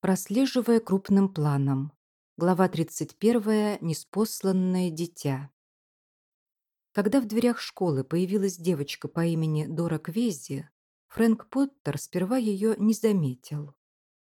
Прослеживая крупным планом. Глава 31. Неспосланное дитя. Когда в дверях школы появилась девочка по имени Дора Квези, Фрэнк Поттер сперва ее не заметил.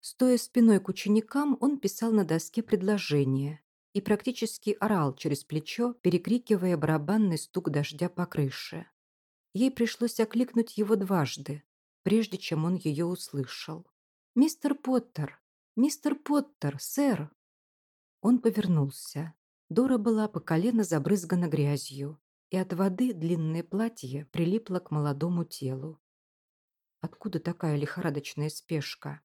Стоя спиной к ученикам, он писал на доске предложение и практически орал через плечо, перекрикивая барабанный стук дождя по крыше. Ей пришлось окликнуть его дважды, прежде чем он ее услышал. «Мистер Поттер! «Мистер Поттер, сэр!» Он повернулся. Дора была по колено забрызгана грязью, и от воды длинное платье прилипло к молодому телу. Откуда такая лихорадочная спешка?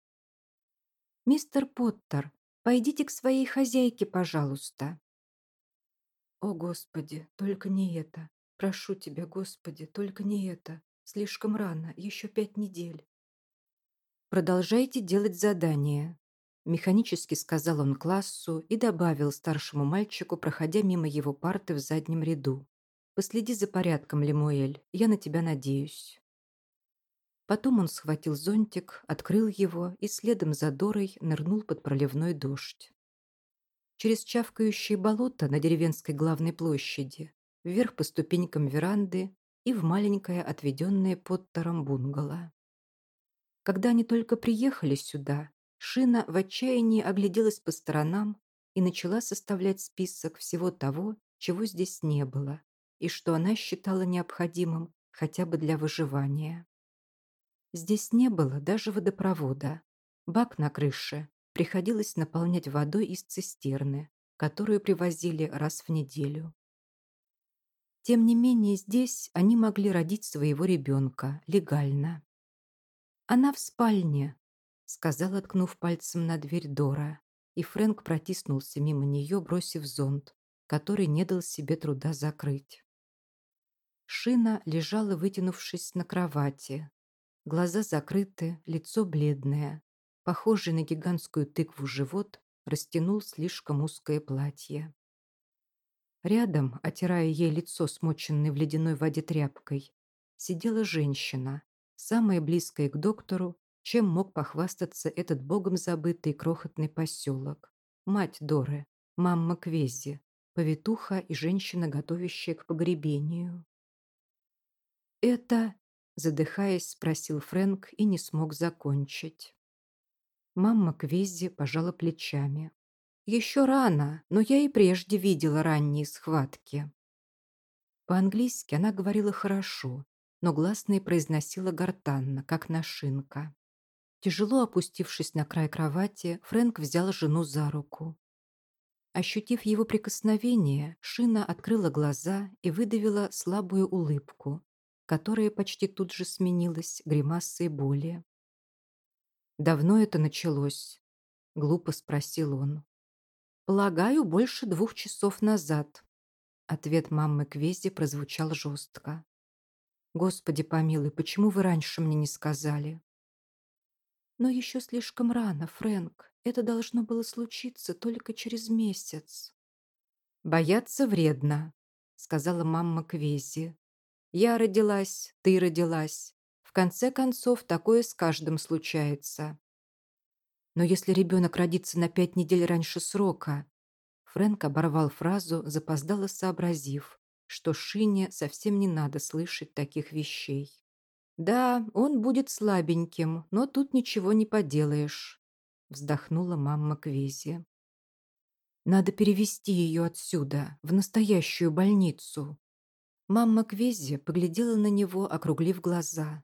«Мистер Поттер, пойдите к своей хозяйке, пожалуйста». «О, Господи, только не это! Прошу тебя, Господи, только не это! Слишком рано, еще пять недель». «Продолжайте делать задание», Механически сказал он классу и добавил старшему мальчику, проходя мимо его парты в заднем ряду. «Последи за порядком, Лемуэль, я на тебя надеюсь». Потом он схватил зонтик, открыл его и следом за Дорой нырнул под проливной дождь. Через чавкающие болота на деревенской главной площади, вверх по ступенькам веранды и в маленькое отведенное под бунгало. Когда они только приехали сюда, Шина в отчаянии огляделась по сторонам и начала составлять список всего того, чего здесь не было, и что она считала необходимым хотя бы для выживания. Здесь не было даже водопровода. Бак на крыше приходилось наполнять водой из цистерны, которую привозили раз в неделю. Тем не менее, здесь они могли родить своего ребенка легально. Она в спальне, сказала, ткнув пальцем на дверь Дора, и Фрэнк протиснулся мимо нее, бросив зонт, который не дал себе труда закрыть. Шина лежала, вытянувшись на кровати. Глаза закрыты, лицо бледное. Похожий на гигантскую тыкву живот растянул слишком узкое платье. Рядом, отирая ей лицо, смоченной в ледяной воде тряпкой, сидела женщина, самая близкая к доктору чем мог похвастаться этот богом забытый крохотный поселок. Мать Доры, мамма Квези, повитуха и женщина, готовящая к погребению. «Это...» – задыхаясь, спросил Фрэнк и не смог закончить. Мамма Квези пожала плечами. «Еще рано, но я и прежде видела ранние схватки». По-английски она говорила хорошо, но гласные произносила гортанно, как нашинка. Тяжело опустившись на край кровати, Фрэнк взял жену за руку. Ощутив его прикосновение, Шина открыла глаза и выдавила слабую улыбку, которая почти тут же сменилась гримасой боли. «Давно это началось?» — глупо спросил он. «Полагаю, больше двух часов назад». Ответ мамы Квези прозвучал жестко. «Господи помилуй, почему вы раньше мне не сказали?» Но еще слишком рано, Фрэнк. Это должно было случиться только через месяц. «Бояться вредно», — сказала мама Квези. «Я родилась, ты родилась. В конце концов, такое с каждым случается». «Но если ребенок родится на пять недель раньше срока...» Фрэнк оборвал фразу, запоздало сообразив, что Шине совсем не надо слышать таких вещей. «Да, он будет слабеньким, но тут ничего не поделаешь», вздохнула мама Квези. «Надо перевести ее отсюда, в настоящую больницу». Мама Квези поглядела на него, округлив глаза.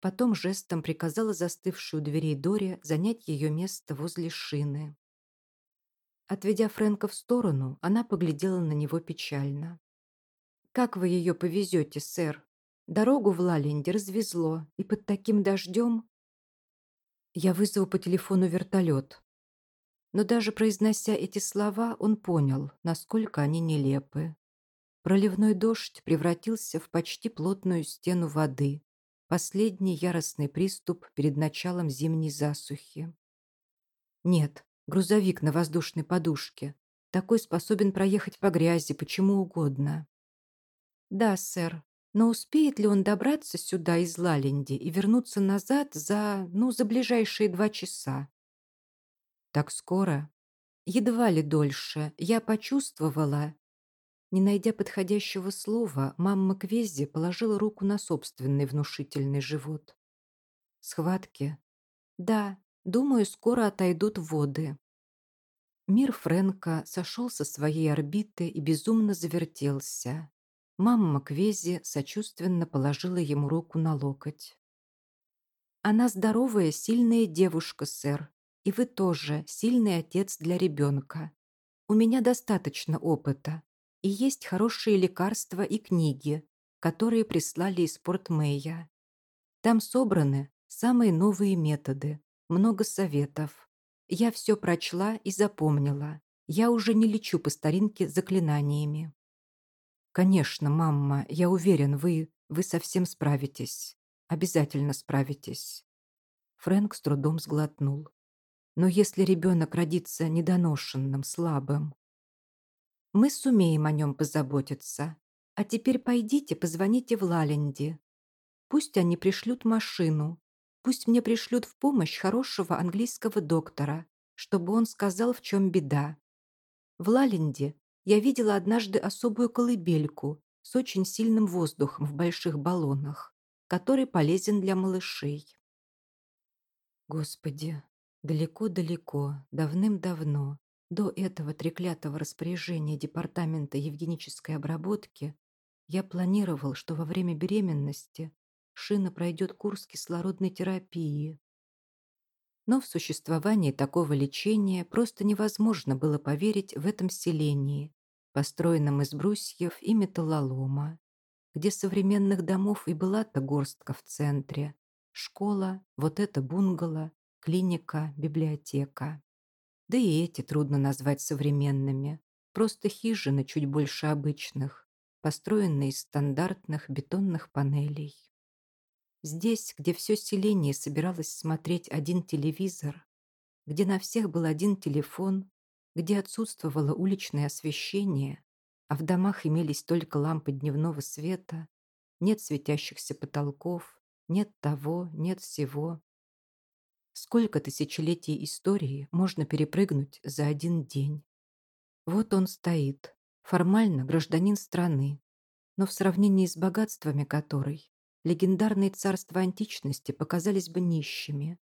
Потом жестом приказала застывшую дверей Доре занять ее место возле шины. Отведя Фрэнка в сторону, она поглядела на него печально. «Как вы ее повезете, сэр?» Дорогу в Лаленде развезло, и под таким дождем... Я вызову по телефону вертолет. Но даже произнося эти слова, он понял, насколько они нелепы. Проливной дождь превратился в почти плотную стену воды, последний яростный приступ перед началом зимней засухи. Нет, грузовик на воздушной подушке. Такой способен проехать по грязи, почему угодно. Да, сэр, но успеет ли он добраться сюда из Лаленди и вернуться назад за, ну, за ближайшие два часа? Так скоро? Едва ли дольше. Я почувствовала. Не найдя подходящего слова, мама Квези положила руку на собственный внушительный живот. Схватки? Да, думаю, скоро отойдут воды. Мир Фрэнка сошел со своей орбиты и безумно завертелся. Мама Маквези сочувственно положила ему руку на локоть. «Она здоровая, сильная девушка, сэр, и вы тоже сильный отец для ребенка. У меня достаточно опыта, и есть хорошие лекарства и книги, которые прислали из Портмея. Там собраны самые новые методы, много советов. Я все прочла и запомнила. Я уже не лечу по старинке заклинаниями. «Конечно, мама, я уверен, вы... вы совсем справитесь. Обязательно справитесь». Фрэнк с трудом сглотнул. «Но если ребенок родится недоношенным, слабым...» «Мы сумеем о нем позаботиться. А теперь пойдите, позвоните в Лаленди. Пусть они пришлют машину. Пусть мне пришлют в помощь хорошего английского доктора, чтобы он сказал, в чем беда. В Лаленде я видела однажды особую колыбельку с очень сильным воздухом в больших баллонах, который полезен для малышей. Господи, далеко-далеко, давным-давно, до этого треклятого распоряжения Департамента евгенической обработки, я планировал, что во время беременности Шина пройдет курс кислородной терапии. Но в существование такого лечения просто невозможно было поверить в этом селении, построенном из брусьев и металлолома, где современных домов и была-то горстка в центре. Школа, вот это бунгало, клиника, библиотека. Да и эти трудно назвать современными. Просто хижины чуть больше обычных, построенные из стандартных бетонных панелей. Здесь, где все селение собиралось смотреть один телевизор, где на всех был один телефон, где отсутствовало уличное освещение, а в домах имелись только лампы дневного света, нет светящихся потолков, нет того, нет всего. Сколько тысячелетий истории можно перепрыгнуть за один день? Вот он стоит, формально гражданин страны, но в сравнении с богатствами которой легендарные царства античности показались бы нищими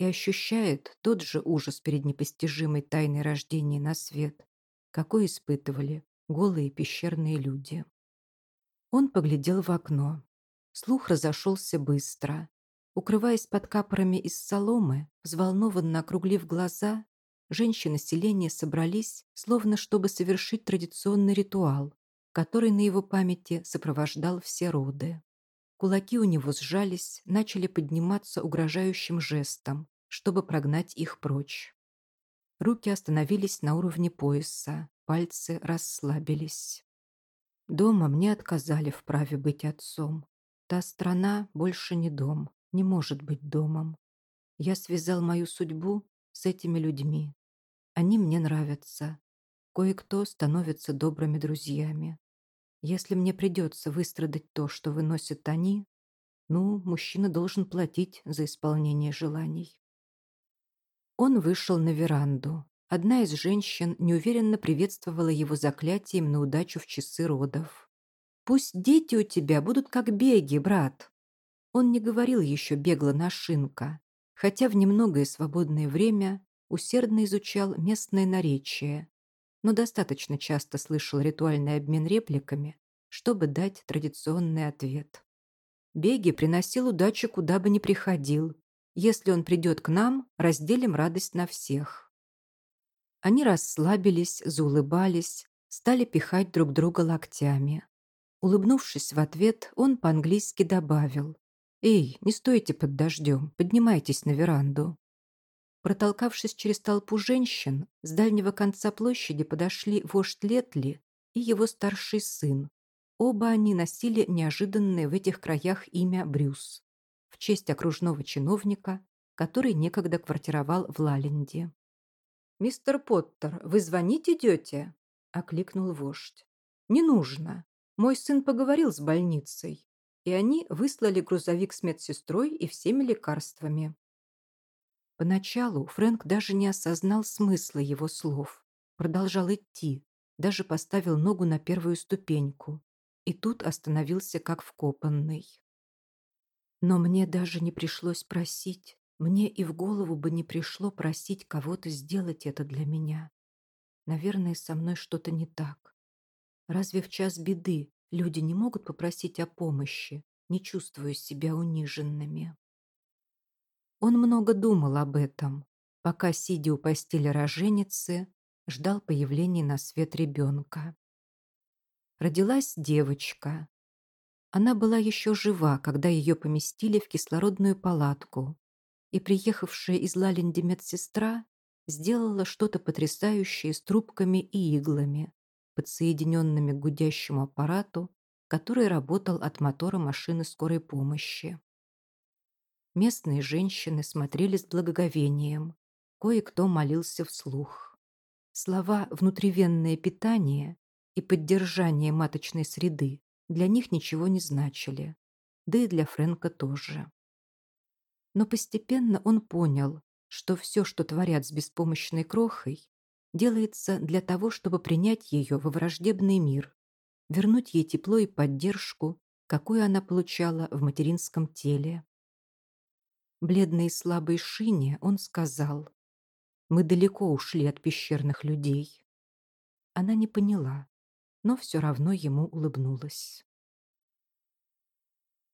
и ощущает тот же ужас перед непостижимой тайной рождения на свет, какой испытывали голые пещерные люди. Он поглядел в окно. Слух разошелся быстро. Укрываясь под капорами из соломы, взволнованно округлив глаза, женщины селения собрались, словно чтобы совершить традиционный ритуал, который на его памяти сопровождал все роды. Кулаки у него сжались, начали подниматься угрожающим жестом, чтобы прогнать их прочь. Руки остановились на уровне пояса, пальцы расслабились. Дома мне отказали в праве быть отцом. Та страна больше не дом, не может быть домом. Я связал мою судьбу с этими людьми. Они мне нравятся. Кое-кто становится добрыми друзьями. Если мне придется выстрадать то, что выносят они, ну, мужчина должен платить за исполнение желаний. Он вышел на веранду. Одна из женщин неуверенно приветствовала его заклятием на удачу в часы родов. «Пусть дети у тебя будут как беги, брат!» Он не говорил еще бегло на шинка, хотя в немногое свободное время усердно изучал местное наречие, но достаточно часто слышал ритуальный обмен репликами, чтобы дать традиционный ответ. Беги приносил удачу, куда бы ни приходил. Если он придет к нам, разделим радость на всех. Они расслабились, заулыбались, стали пихать друг друга локтями. Улыбнувшись в ответ, он по-английски добавил. «Эй, не стойте под дождем, поднимайтесь на веранду». Протолкавшись через толпу женщин, с дальнего конца площади подошли вождь Летли и его старший сын. Оба они носили неожиданное в этих краях имя Брюс в честь окружного чиновника, который некогда квартировал в Лаленде. «Мистер Поттер, вы звонить идете?» – окликнул вождь. «Не нужно. Мой сын поговорил с больницей, и они выслали грузовик с медсестрой и всеми лекарствами. Поначалу Фрэнк даже не осознал смысла его слов, продолжал идти, даже поставил ногу на первую ступеньку и тут остановился как вкопанный. Но мне даже не пришлось просить, мне и в голову бы не пришло просить кого-то сделать это для меня. Наверное, со мной что-то не так. Разве в час беды люди не могут попросить о помощи, не чувствуя себя униженными? Он много думал об этом, пока, сидя у постели роженицы, ждал появления на свет ребенка. Родилась девочка. Она была еще жива, когда ее поместили в кислородную палатку, и приехавшая из Лаленди медсестра сделала что-то потрясающее с трубками и иглами, подсоединенными к гудящему аппарату, который работал от мотора машины скорой помощи. Местные женщины смотрели с благоговением. Кое-кто молился вслух. Слова «внутривенное питание» и «поддержание маточной среды» для них ничего не значили. Да и для Фрэнка тоже. Но постепенно он понял, что все, что творят с беспомощной крохой, делается для того, чтобы принять ее во враждебный мир, вернуть ей тепло и поддержку, какую она получала в материнском теле. Бледной и слабой Шине он сказал, «Мы далеко ушли от пещерных людей». Она не поняла, но все равно ему улыбнулась.